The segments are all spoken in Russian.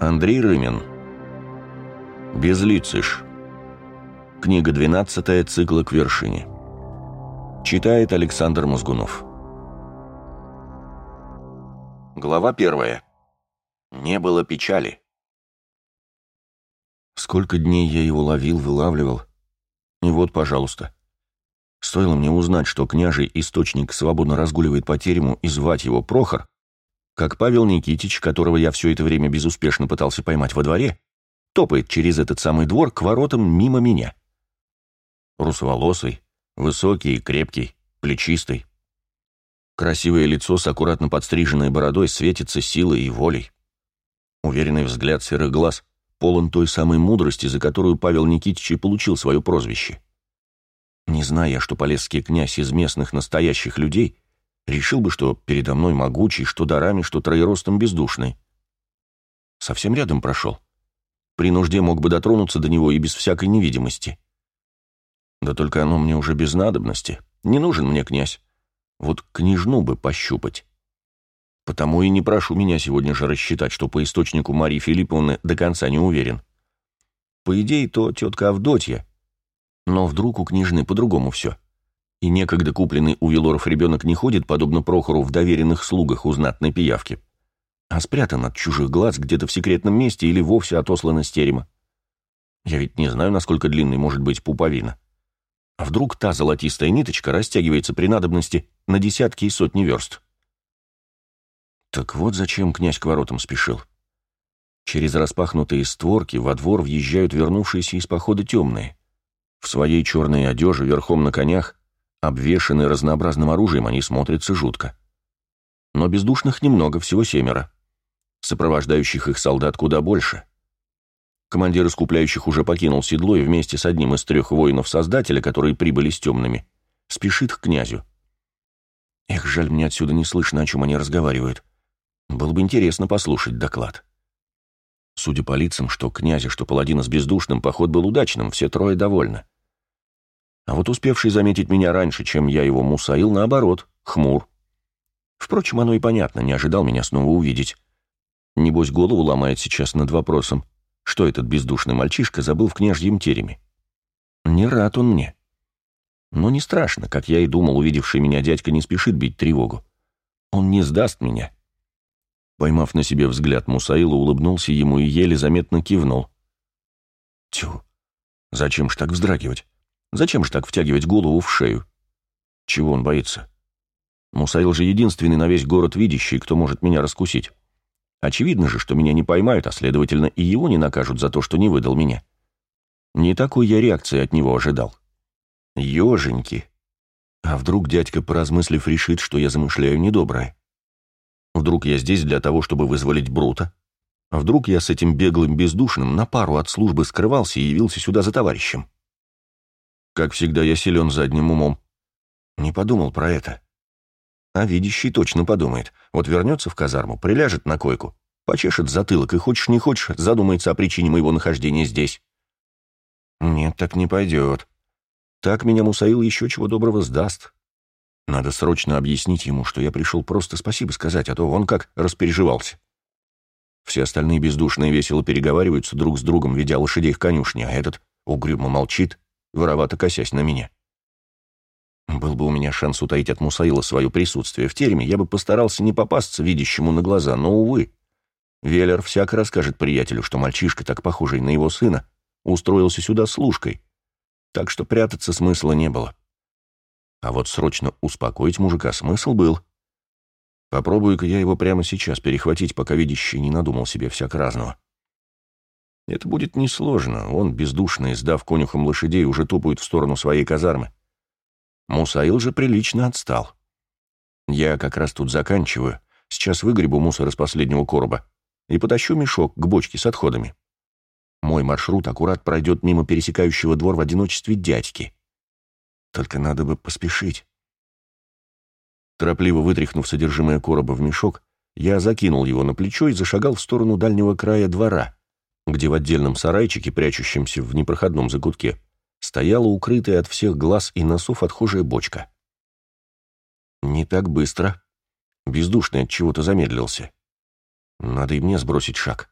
Андрей Рымин. Безлицыш. Книга 12 цикла «К вершине». Читает Александр Мозгунов. Глава первая. Не было печали. Сколько дней я его ловил, вылавливал. И вот, пожалуйста. Стоило мне узнать, что княжий источник свободно разгуливает по терему и звать его Прохор, как Павел Никитич, которого я все это время безуспешно пытался поймать во дворе, топает через этот самый двор к воротам мимо меня. Русоволосый, высокий и крепкий, плечистый. Красивое лицо с аккуратно подстриженной бородой светится силой и волей. Уверенный взгляд серых глаз полон той самой мудрости, за которую Павел Никитич и получил свое прозвище. Не зная, что полесский князь из местных настоящих людей, Решил бы, что передо мной могучий, что дарами, что троеростом бездушный. Совсем рядом прошел. При нужде мог бы дотронуться до него и без всякой невидимости. Да только оно мне уже без надобности. Не нужен мне князь. Вот княжну бы пощупать. Потому и не прошу меня сегодня же рассчитать, что по источнику Марии Филипповны до конца не уверен. По идее, то тетка Авдотья. Но вдруг у княжны по-другому все. И некогда купленный у Велоров ребенок не ходит, подобно Прохору, в доверенных слугах у знатной пиявки, а спрятан от чужих глаз где-то в секретном месте или вовсе отослан из терема. Я ведь не знаю, насколько длинной может быть пуповина. А вдруг та золотистая ниточка растягивается при надобности на десятки и сотни верст? Так вот зачем князь к воротам спешил. Через распахнутые створки во двор въезжают вернувшиеся из похода темные. В своей черной одежде, верхом на конях, Обвешанные разнообразным оружием, они смотрятся жутко. Но бездушных немного, всего семеро. Сопровождающих их солдат куда больше. Командир искупляющих уже покинул седло и вместе с одним из трех воинов Создателя, которые прибыли с темными, спешит к князю. Эх, жаль, мне отсюда не слышно, о чем они разговаривают. Было бы интересно послушать доклад. Судя по лицам, что князя, что паладина с бездушным, поход был удачным, все трое довольны. А вот успевший заметить меня раньше, чем я его мусаил, наоборот, хмур. Впрочем, оно и понятно, не ожидал меня снова увидеть. Небось, голову ломает сейчас над вопросом, что этот бездушный мальчишка забыл в княжьем тереме. Не рад он мне. Но не страшно, как я и думал, увидевший меня дядька не спешит бить тревогу. Он не сдаст меня. Поймав на себе взгляд Мусаила, улыбнулся ему и еле заметно кивнул. Тю, зачем ж так вздрагивать? Зачем же так втягивать голову в шею? Чего он боится? Мусаил же единственный на весь город видящий, кто может меня раскусить. Очевидно же, что меня не поймают, а следовательно и его не накажут за то, что не выдал меня. Не такой я реакции от него ожидал. Ёженьки. А вдруг дядька, поразмыслив, решит, что я замышляю недоброе? Вдруг я здесь для того, чтобы вызволить Брута? Вдруг я с этим беглым бездушным на пару от службы скрывался и явился сюда за товарищем? Как всегда, я силен задним умом. Не подумал про это. А видящий точно подумает. Вот вернется в казарму, приляжет на койку, почешет затылок и, хочешь не хочешь, задумается о причине моего нахождения здесь. Нет, так не пойдет. Так меня Мусаил еще чего доброго сдаст. Надо срочно объяснить ему, что я пришел просто спасибо сказать, а то он как распереживался. Все остальные бездушные весело переговариваются друг с другом, ведя лошадей в конюшне, а этот угрюмо молчит, воровато косясь на меня. Был бы у меня шанс утаить от Мусаила свое присутствие в тереме, я бы постарался не попасться видящему на глаза, но, увы. Велер всяко расскажет приятелю, что мальчишка, так похожий на его сына, устроился сюда служкой, так что прятаться смысла не было. А вот срочно успокоить мужика смысл был. Попробую-ка я его прямо сейчас перехватить, пока видящий не надумал себе всяко разного. Это будет несложно. Он, бездушный, сдав конюхом лошадей, уже топает в сторону своей казармы. Мусаил же прилично отстал. Я как раз тут заканчиваю. Сейчас выгребу мусор из последнего короба и потащу мешок к бочке с отходами. Мой маршрут аккурат пройдет мимо пересекающего двор в одиночестве дядьки. Только надо бы поспешить. Торопливо вытряхнув содержимое короба в мешок, я закинул его на плечо и зашагал в сторону дальнего края двора, где в отдельном сарайчике, прячущемся в непроходном закутке, стояла укрытая от всех глаз и носов отхожая бочка. Не так быстро. Бездушный от чего-то замедлился. Надо и мне сбросить шаг.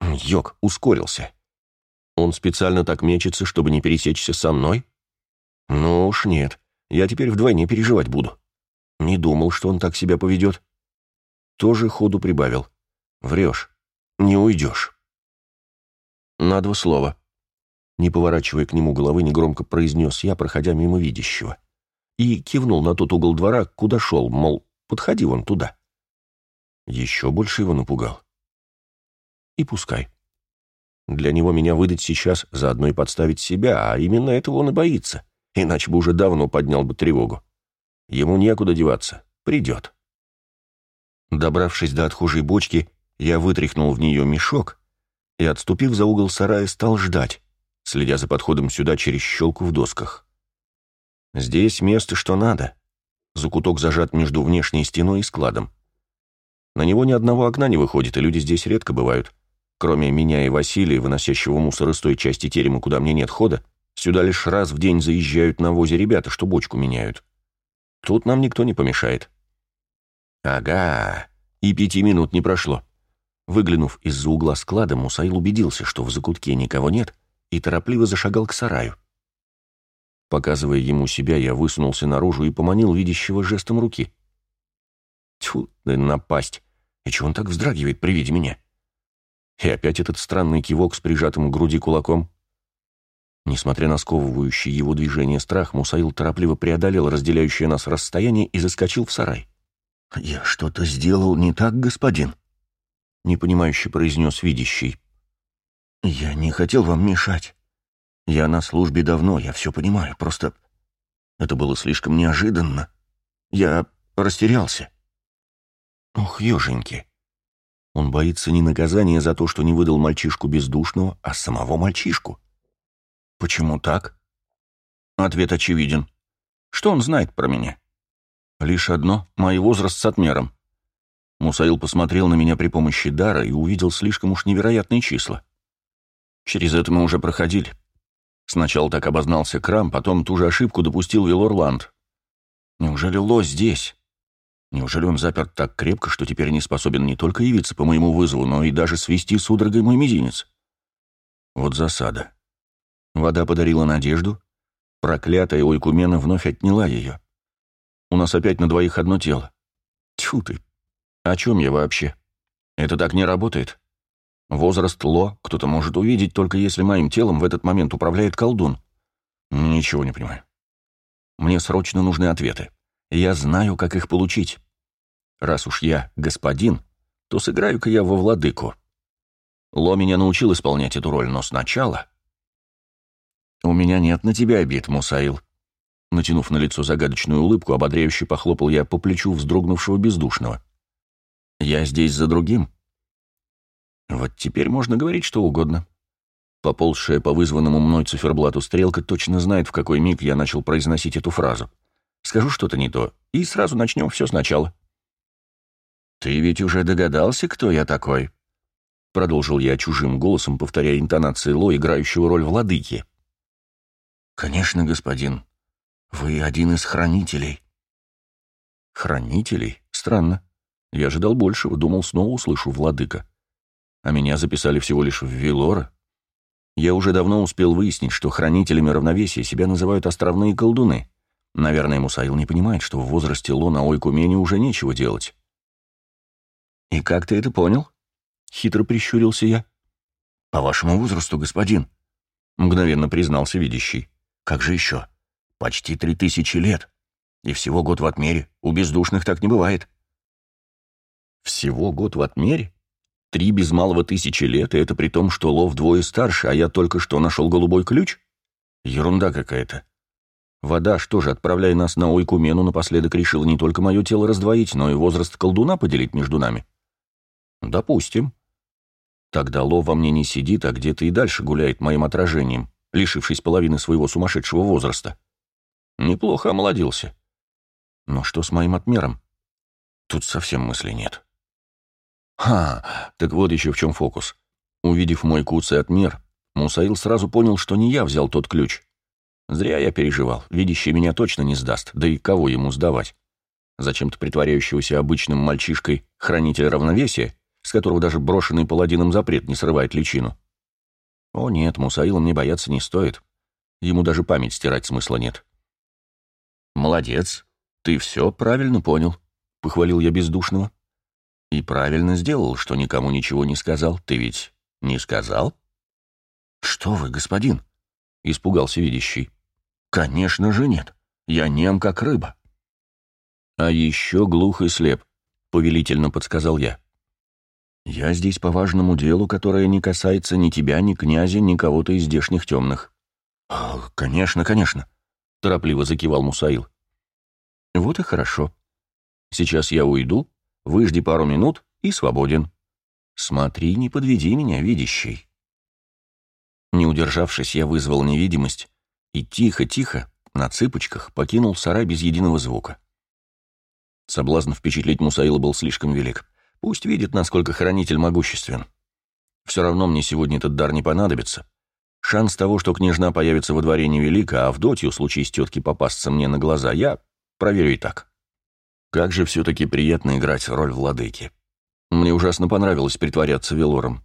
Йог ускорился. Он специально так мечется, чтобы не пересечься со мной? Ну уж нет, я теперь вдвойне переживать буду. Не думал, что он так себя поведет. Тоже ходу прибавил. Врешь, не уйдешь. На два слова. Не поворачивая к нему головы, негромко произнес я, проходя мимо видящего. И кивнул на тот угол двора, куда шел, мол, подходи вон туда. Еще больше его напугал. И пускай. Для него меня выдать сейчас, заодно и подставить себя, а именно этого он и боится, иначе бы уже давно поднял бы тревогу. Ему некуда деваться, придет. Добравшись до отхожей бочки, я вытряхнул в нее мешок и, отступив за угол сарая, стал ждать, следя за подходом сюда через щелку в досках. Здесь место что надо. Закуток зажат между внешней стеной и складом. На него ни одного окна не выходит, и люди здесь редко бывают. Кроме меня и Василия, выносящего мусор из той части терема, куда мне нет хода, сюда лишь раз в день заезжают на возе ребята, что бочку меняют. Тут нам никто не помешает. Ага, и пяти минут не прошло. Выглянув из-за угла склада, Мусаил убедился, что в закутке никого нет, и торопливо зашагал к сараю. Показывая ему себя, я высунулся наружу и поманил видящего жестом руки. Тьфу, да напасть! И чего он так вздрагивает при виде меня? — и опять этот странный кивок с прижатым к груди кулаком. Несмотря на сковывающий его движение страх, Мусаил торопливо преодолел разделяющее нас расстояние и заскочил в сарай. «Я что-то сделал не так, господин?» — непонимающе произнес видящий. «Я не хотел вам мешать. Я на службе давно, я все понимаю, просто это было слишком неожиданно. Я растерялся». «Ох, еженьки!» Он боится не наказания за то, что не выдал мальчишку бездушного, а самого мальчишку. Почему так? Ответ очевиден. Что он знает про меня? Лишь одно — мой возраст с отмером. Мусаил посмотрел на меня при помощи дара и увидел слишком уж невероятные числа. Через это мы уже проходили. Сначала так обознался Крам, потом ту же ошибку допустил Вилорланд. Неужели Ло здесь? Неужели он заперт так крепко, что теперь не способен не только явиться по моему вызову, но и даже свести судорогой мой мизинец? Вот засада. Вода подарила надежду, проклятая Ойкумена вновь отняла ее. У нас опять на двоих одно тело. Тьфу ты! О чем я вообще? Это так не работает. Возраст Ло кто-то может увидеть, только если моим телом в этот момент управляет колдун. Ничего не понимаю. Мне срочно нужны ответы. Я знаю, как их получить. Раз уж я господин, то сыграю-ка я во владыку. Ло меня научил исполнять эту роль, но сначала... «У меня нет на тебя обид, Мусаил». Натянув на лицо загадочную улыбку, ободряюще похлопал я по плечу вздрогнувшего бездушного. «Я здесь за другим». Вот теперь можно говорить что угодно. Поползшая по вызванному мной циферблату стрелка точно знает, в какой миг я начал произносить эту фразу. Скажу что-то не то, и сразу начнем все сначала. «Ты ведь уже догадался, кто я такой?» Продолжил я чужим голосом, повторяя интонации Ло, играющего роль владыки. «Конечно, господин. Вы один из хранителей». «Хранителей? Странно. Я ожидал большего, думал, снова услышу владыка. А меня записали всего лишь в Вилора. Я уже давно успел выяснить, что хранителями равновесия себя называют островные колдуны. Наверное, Мусаил не понимает, что в возрасте Ло на Ойкумене уже нечего делать. «И как ты это понял?» — хитро прищурился я. «По вашему возрасту, господин», — мгновенно признался видящий. «Как же еще? Почти три тысячи лет. И всего год в отмере. У бездушных так не бывает». «Всего год в отмере? Три без малого тысячи лет, и это при том, что Ло вдвое старше, а я только что нашел голубой ключ? Ерунда какая-то. Вода, что же, отправляя нас на Ойкумену, напоследок решила не только мое тело раздвоить, но и возраст колдуна поделить между нами. Допустим. Тогда Ло во мне не сидит, а где-то и дальше гуляет моим отражением, лишившись половины своего сумасшедшего возраста. Неплохо омолодился. Но что с моим отмером? Тут совсем мысли нет. Ха, так вот еще в чем фокус. Увидев мой куцый отмер, Мусаил сразу понял, что не я взял тот ключ. Зря я переживал, видящий меня точно не сдаст, да и кого ему сдавать? Зачем-то притворяющегося обычным мальчишкой хранитель равновесия с которого даже брошенный паладином запрет не срывает личину. О нет, Мусаила мне бояться не стоит. Ему даже память стирать смысла нет. «Молодец, ты все правильно понял», — похвалил я бездушного. «И правильно сделал, что никому ничего не сказал. Ты ведь не сказал?» «Что вы, господин?» — испугался видящий. «Конечно же нет. Я нем, как рыба». «А еще глух и слеп», — повелительно подсказал я. «Я здесь по важному делу, которое не касается ни тебя, ни князя, ни кого-то из здешних темных». «Конечно, конечно», — торопливо закивал Мусаил. «Вот и хорошо. Сейчас я уйду, выжди пару минут и свободен. Смотри, не подведи меня, видящий». Не удержавшись, я вызвал невидимость и тихо-тихо, на цыпочках, покинул сарай без единого звука. Соблазн впечатлить Мусаила был слишком велик. Пусть видит, насколько хранитель могуществен. Все равно мне сегодня этот дар не понадобится. Шанс того, что княжна появится во дворе невелик, а Авдотью, в случае с тетки попасться мне на глаза, я проверю и так. Как же все-таки приятно играть роль владыки. Мне ужасно понравилось притворяться Велором.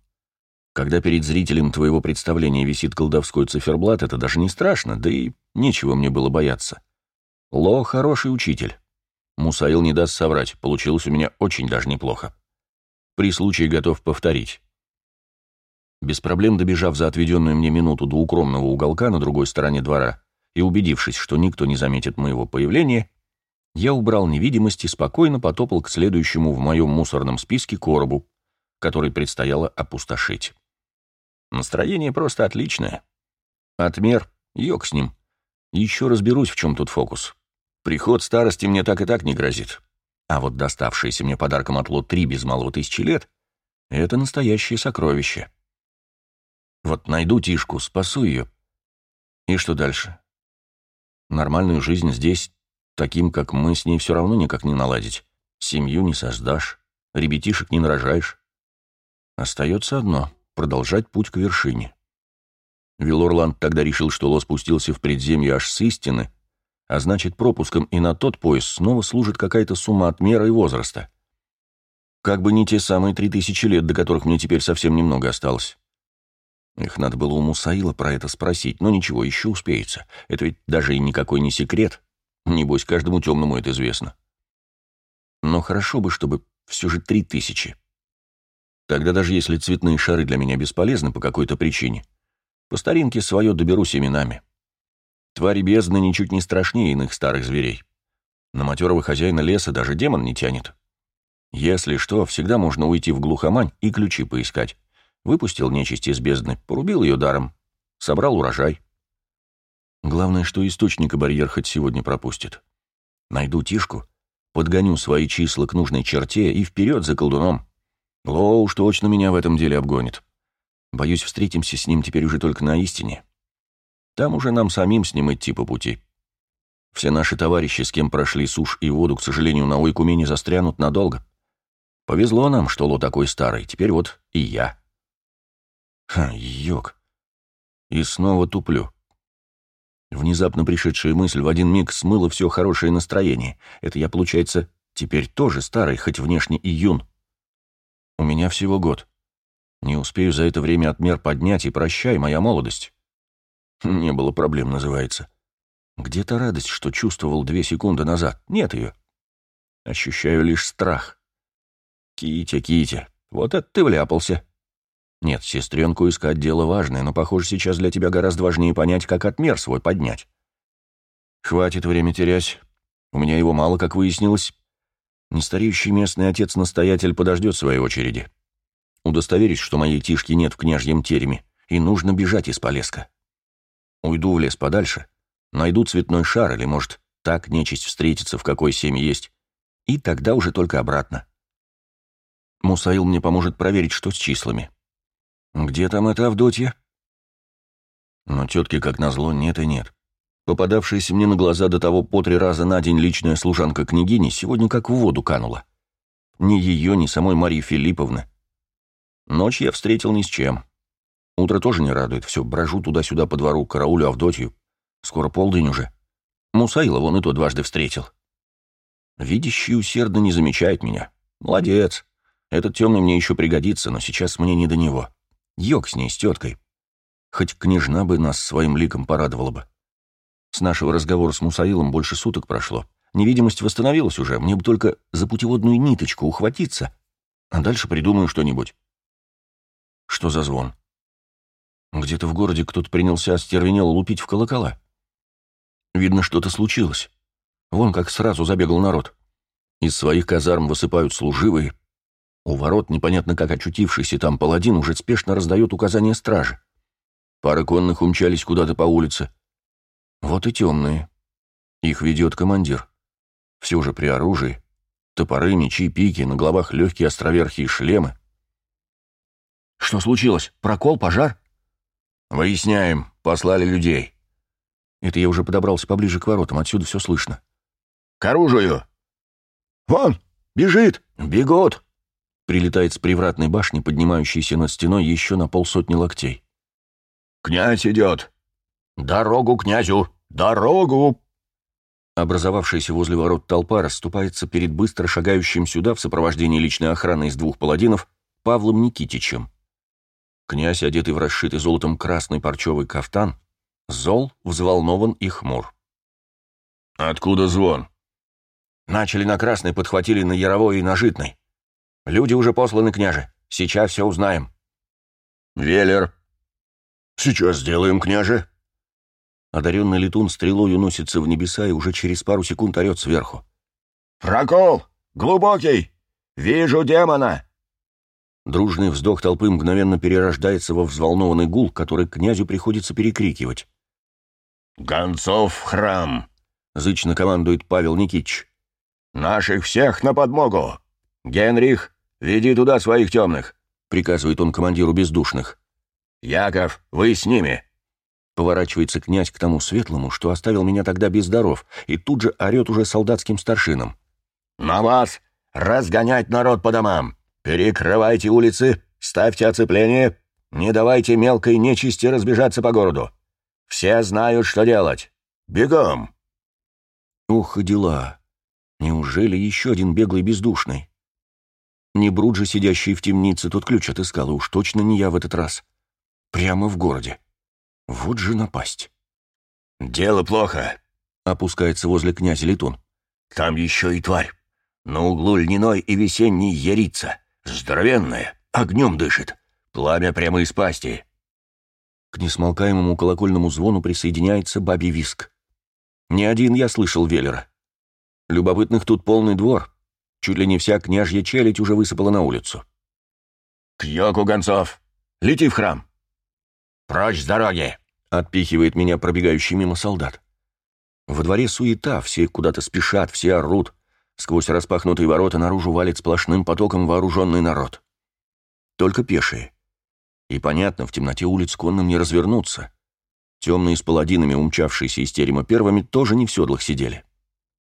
Когда перед зрителем твоего представления висит колдовской циферблат, это даже не страшно, да и нечего мне было бояться. Ло — хороший учитель. Мусаил не даст соврать, получилось у меня очень даже неплохо. При случае готов повторить. Без проблем добежав за отведенную мне минуту до укромного уголка на другой стороне двора и убедившись, что никто не заметит моего появления, я убрал невидимость и спокойно потопал к следующему в моем мусорном списке коробу, который предстояло опустошить. Настроение просто отличное. Отмер, йог с ним. Еще разберусь, в чем тут фокус. Приход старости мне так и так не грозит. А вот доставшееся мне подарком от Лот 3 без малого тысячи лет — это настоящее сокровище. Вот найду Тишку, спасу ее. И что дальше? Нормальную жизнь здесь, таким, как мы, с ней все равно никак не наладить. Семью не создашь, ребятишек не нарожаешь. Остается одно продолжать путь к вершине. Вилорланд тогда решил, что Ло спустился в предземье аж с истины, а значит, пропуском и на тот пояс снова служит какая-то сумма отмера и возраста. Как бы не те самые три тысячи лет, до которых мне теперь совсем немного осталось. Их надо было у Мусаила про это спросить, но ничего, еще успеется. Это ведь даже и никакой не секрет. Небось, каждому темному это известно. Но хорошо бы, чтобы все же три тысячи. Тогда даже если цветные шары для меня бесполезны по какой-то причине, по старинке свое доберусь именами. Твари бездны ничуть не страшнее иных старых зверей. На матерого хозяина леса даже демон не тянет. Если что, всегда можно уйти в глухомань и ключи поискать. Выпустил нечисть из бездны, порубил ее даром, собрал урожай. Главное, что источника барьер хоть сегодня пропустит. Найду Тишку, подгоню свои числа к нужной черте и вперед за колдуном. Ло уж точно меня в этом деле обгонит. Боюсь, встретимся с ним теперь уже только на истине. Там уже нам самим с ним идти по пути. Все наши товарищи, с кем прошли сушь и воду, к сожалению, на Ойкумене застрянут надолго. Повезло нам, что Ло такой старый, теперь вот и я. Ха, йог. И снова туплю. Внезапно пришедшая мысль в один миг смыла все хорошее настроение. Это я, получается, теперь тоже старый, хоть внешне и юн. У меня всего год. Не успею за это время отмер поднять, и прощай, моя молодость. Не было проблем, называется. Где-то радость, что чувствовал две секунды назад. Нет ее. Ощущаю лишь страх. Китя, Китя, вот это ты вляпался. Нет, сестренку искать дело важное, но, похоже, сейчас для тебя гораздо важнее понять, как отмер свой поднять. Хватит время терять. У меня его мало, как выяснилось. Нестареющий местный отец-настоятель подождет своей очереди. Удостоверюсь, что моей тишки нет в княжьем тереме, и нужно бежать из Полеска. Уйду в лес подальше, найду цветной шар, или, может, так нечисть встретится, в какой семье есть, и тогда уже только обратно. Мусаил мне поможет проверить, что с числами. Где там эта Авдотья? Но тетки, как назло, нет и нет. Попадавшаяся мне на глаза до того по три раза на день личная служанка княгини сегодня как в воду канула. Ни ее, ни самой Марии Филипповны. Ночь я встретил ни с чем. Утро тоже не радует, все, брожу туда-сюда по двору, караулю Авдотью. Скоро полдень уже. Мусаила вон и то дважды встретил. Видящий усердно не замечает меня. Молодец. Этот темный мне еще пригодится, но сейчас мне не до него. Йог с ней, с теткой. Хоть княжна бы нас своим ликом порадовала бы. С нашего разговора с Мусаилом больше суток прошло. Невидимость восстановилась уже, мне бы только за путеводную ниточку ухватиться, а дальше придумаю что-нибудь. Что за звон? Где-то в городе кто-то принялся остервенело лупить в колокола. Видно, что-то случилось. Вон как сразу забегал народ. Из своих казарм высыпают служивые. У ворот, непонятно как очутившийся там паладин, уже спешно раздает указания стражи. Пара конных умчались куда-то по улице. Вот и темные. Их ведет командир. Все же при оружии. Топоры, мечи, пики, на головах легкие островерхие шлемы. «Что случилось? Прокол? Пожар?» «Выясняем. Послали людей». Это я уже подобрался поближе к воротам, отсюда все слышно. «К оружию!» «Вон! Бежит! Бегут!» Прилетает с привратной башни, поднимающейся над стеной еще на полсотни локтей. «Князь идет!» «Дорогу князю! Дорогу!» Образовавшаяся возле ворот толпа расступается перед быстро шагающим сюда в сопровождении личной охраны из двух паладинов Павлом Никитичем. Князь, одетый в расшитый золотом красный парчевый кафтан, зол, взволнован и хмур. «Откуда звон?» «Начали на красный, подхватили на яровой и на житной. Люди уже посланы, княже. Сейчас все узнаем». «Велер». «Сейчас сделаем, княже». Одаренный летун стрелой уносится в небеса и уже через пару секунд орет сверху. «Прокол! Глубокий! Вижу демона!» Дружный вздох толпы мгновенно перерождается во взволнованный гул, который князю приходится перекрикивать. «Гонцов в храм!» — зычно командует Павел Никитич. «Наших всех на подмогу! Генрих, веди туда своих темных!» — приказывает он командиру бездушных. «Яков, вы с ними!» Поворачивается князь к тому светлому, что оставил меня тогда без даров, и тут же орет уже солдатским старшинам. «На вас! Разгонять народ по домам! Перекрывайте улицы, ставьте оцепление, не давайте мелкой нечисти разбежаться по городу. Все знают, что делать. Бегом!» Ух, дела! Неужели еще один беглый бездушный? Не Брут же, сидящий в темнице, тут ключ отыскал, и уж точно не я в этот раз. Прямо в городе. Вот же напасть. «Дело плохо», — опускается возле князя Летун. «Там еще и тварь. На углу льняной и весенний ярица. Здоровенная, огнем дышит. Пламя прямо из пасти». К несмолкаемому колокольному звону присоединяется бабий виск. Не один я слышал Веллера. Любопытных тут полный двор. Чуть ли не вся княжья челядь уже высыпала на улицу. «К йоку, гонцов! Лети в храм!» «Прочь с дороги!» — отпихивает меня пробегающий мимо солдат. Во дворе суета, все куда-то спешат, все орут. Сквозь распахнутые ворота наружу валит сплошным потоком вооруженный народ. Только пешие. И понятно, в темноте улиц конным не развернуться. Темные с паладинами, умчавшиеся из терема первыми, тоже не в седлах сидели.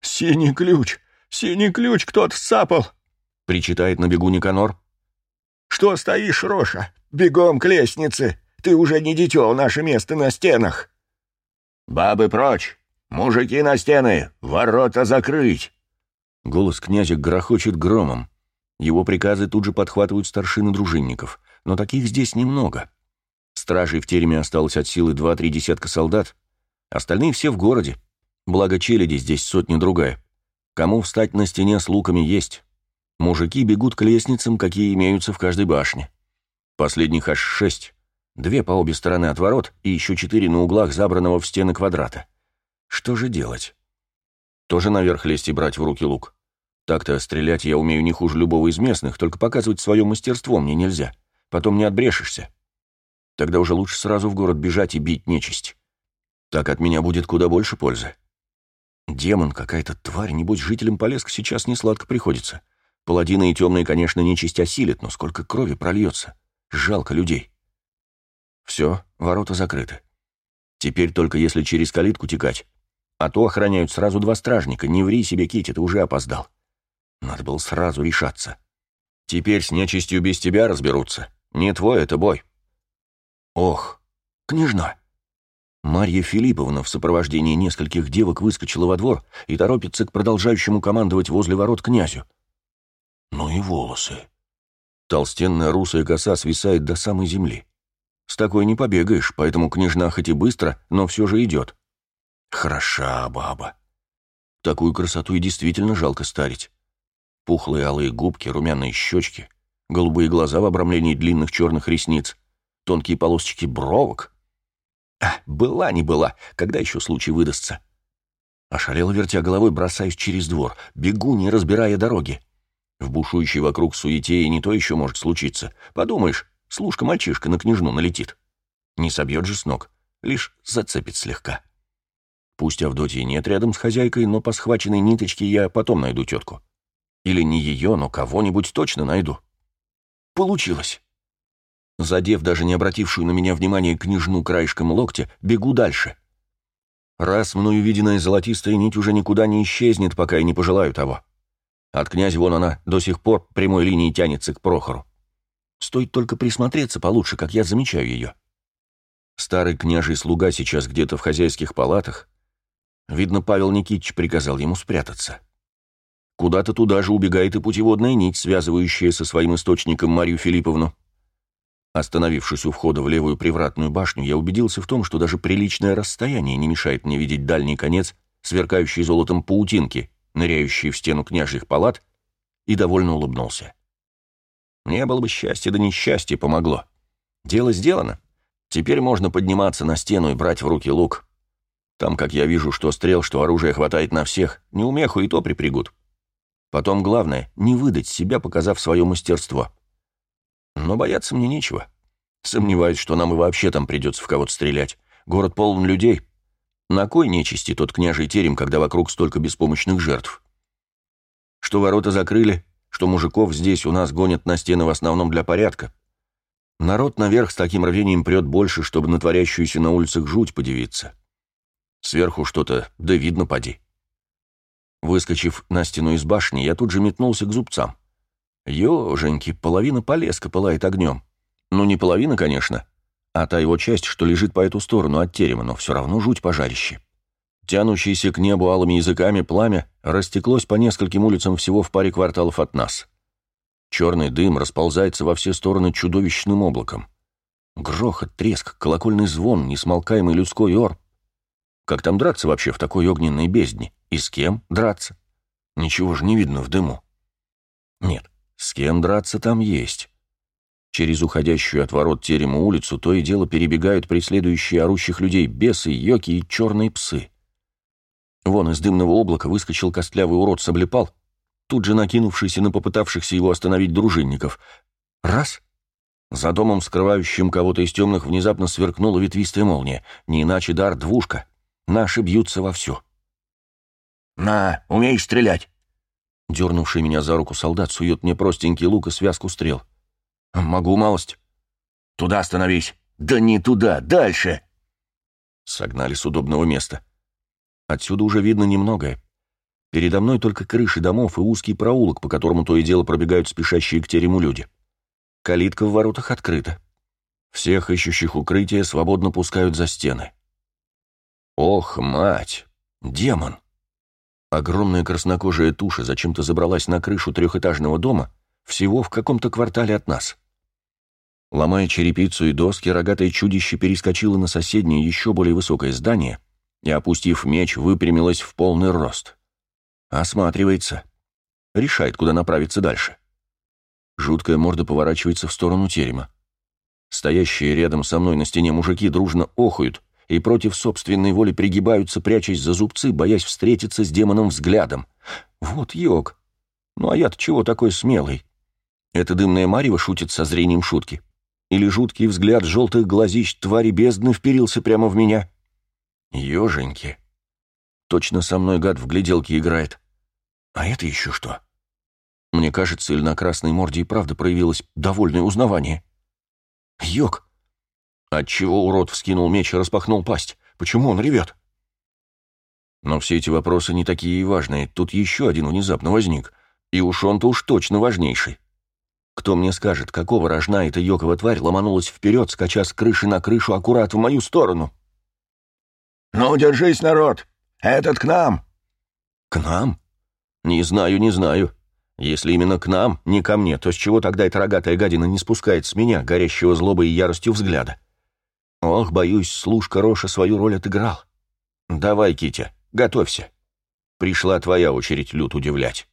«Синий ключ! Синий ключ кто-то сцапал!» — причитает на бегу Никанор. «Что стоишь, Роша? Бегом к лестнице! Ты уже не дитё, наше место на стенах!» «Бабы прочь! Мужики на стены! Ворота закрыть!» Голос князя грохочет громом. Его приказы тут же подхватывают старшины дружинников, но таких здесь немного. Стражей в тереме осталось от силы два-три десятка солдат, остальные все в городе. Благо челяди здесь сотни-другая. Кому встать на стене с луками есть. Мужики бегут к лестницам, какие имеются в каждой башне. Последних аж шесть. Две по обе стороны от ворот и еще четыре на углах забранного в стены квадрата. Что же делать? Тоже наверх лезть и брать в руки лук. Так-то стрелять я умею не хуже любого из местных, только показывать свое мастерство мне нельзя. Потом не отбрешешься. Тогда уже лучше сразу в город бежать и бить нечисть. Так от меня будет куда больше пользы. Демон, какая-то тварь, небось, жителям Полеска сейчас не сладко приходится. Паладины и темные, конечно, нечисть осилят, но сколько крови прольется. Жалко людей. Все, ворота закрыты. Теперь только если через калитку текать. А то охраняют сразу два стражника. Не ври себе, Кити, ты уже опоздал. Надо было сразу решаться. Теперь с нечистью без тебя разберутся. Не твой это бой. Ох, княжна. Марья Филипповна в сопровождении нескольких девок выскочила во двор и торопится к продолжающему командовать возле ворот князю. Ну и волосы. Толстенная русая коса свисает до самой земли. С такой не побегаешь, поэтому княжна хоть и быстро, но все же идет. Хороша баба. Такую красоту и действительно жалко старить. Пухлые алые губки, румяные щечки, голубые глаза в обрамлении длинных черных ресниц, тонкие полосочки бровок. А, была не была, когда еще случай выдастся. Ошалело, вертя головой, бросаюсь через двор, бегу, не разбирая дороги. В бушующей вокруг суете и не то еще может случиться. Подумаешь, служка-мальчишка на княжну налетит. Не собьет же с ног, лишь зацепит слегка. Пусть Авдотьи нет рядом с хозяйкой, но по схваченной ниточке я потом найду тетку. Или не ее, но кого-нибудь точно найду. Получилось. Задев даже не обратившую на меня внимание княжну краешком локтя, бегу дальше. Раз мною виденная золотистая нить уже никуда не исчезнет, пока я не пожелаю того. От князя вон она до сих пор прямой линией тянется к Прохору. Стоит только присмотреться получше, как я замечаю ее. Старый княжий слуга сейчас где-то в хозяйских палатах. Видно, Павел Никитич приказал ему спрятаться. Куда-то туда же убегает и путеводная нить, связывающая со своим источником Марию Филипповну. Остановившись у входа в левую привратную башню, я убедился в том, что даже приличное расстояние не мешает мне видеть дальний конец, сверкающий золотом паутинки, ныряющие в стену княжьих палат, и довольно улыбнулся. Мне было бы счастье, да несчастье помогло. Дело сделано. Теперь можно подниматься на стену и брать в руки лук. Там, как я вижу, что стрел, что оружия хватает на всех, неумеху и то припрягут. Потом главное — не выдать себя, показав свое мастерство. Но бояться мне нечего. Сомневаюсь, что нам и вообще там придется в кого-то стрелять. Город полон людей. На кой нечисти тот княжий терем, когда вокруг столько беспомощных жертв? Что ворота закрыли, что мужиков здесь у нас гонят на стены в основном для порядка. Народ наверх с таким рвением прет больше, чтобы на творящуюся на улицах жуть подивиться. Сверху что-то, да видно, поди. Выскочив на стену из башни, я тут же метнулся к зубцам. Ёженьки, половина полеска пылает огнем. Ну, не половина, конечно, а та его часть, что лежит по эту сторону от терема, но все равно жуть пожарище. Тянущееся к небу алыми языками пламя растеклось по нескольким улицам всего в паре кварталов от нас. Черный дым расползается во все стороны чудовищным облаком. Грохот, треск, колокольный звон, несмолкаемый людской ор. Как там драться вообще в такой огненной бездне? И с кем драться? Ничего же не видно в дыму. Нет, с кем драться там есть. Через уходящую от ворот терема улицу то и дело перебегают преследующие орущих людей бесы, йоки и черные псы. Вон из дымного облака выскочил костлявый урод с облепал, тут же накинувшийся на попытавшихся его остановить дружинников. Раз — за домом, скрывающим кого-то из темных, внезапно сверкнула ветвистая молния. Не иначе дар двушка. Наши бьются вовсю. «На, умеешь стрелять!» Дернувший меня за руку солдат сует мне простенький лук и связку стрел. «Могу малость». «Туда остановись!» «Да не туда, дальше!» Согнали с удобного места. Отсюда уже видно немногое. Передо мной только крыши домов и узкий проулок, по которому то и дело пробегают спешащие к терему люди. Калитка в воротах открыта. Всех ищущих укрытия свободно пускают за стены. Ох, мать! Демон! Огромная краснокожая туша зачем-то забралась на крышу трехэтажного дома всего в каком-то квартале от нас. Ломая черепицу и доски, рогатое чудище перескочило на соседнее еще более высокое здание и, опустив меч, выпрямилось в полный рост. Осматривается. Решает, куда направиться дальше. Жуткая морда поворачивается в сторону терема. Стоящие рядом со мной на стене мужики дружно охают, и против собственной воли пригибаются, прячась за зубцы, боясь встретиться с демоном взглядом. Вот йог. Ну а я-то чего такой смелый? Это дымная марево шутит со зрением шутки. Или жуткий взгляд желтых глазищ твари бездны вперился прямо в меня? Еженьки. Точно со мной гад в гляделке играет. А это еще что? Мне кажется, или на красной морде и правда проявилось довольное узнавание. Йог, Отчего урод вскинул меч и распахнул пасть? Почему он ревет? Но все эти вопросы не такие и важные. Тут еще один внезапно возник. И уж он-то уж точно важнейший. Кто мне скажет, какого рожна эта йокова тварь ломанулась вперед, скача с крыши на крышу аккурат в мою сторону? «Ну, держись, народ! Этот к нам!» «К нам? Не знаю, не знаю. Если именно к нам, не ко мне, то с чего тогда эта рогатая гадина не спускает с меня, горящего злобой и яростью взгляда? Ох, боюсь, служка Роша свою роль отыграл. Давай, Китя, готовься. Пришла твоя очередь Люд удивлять.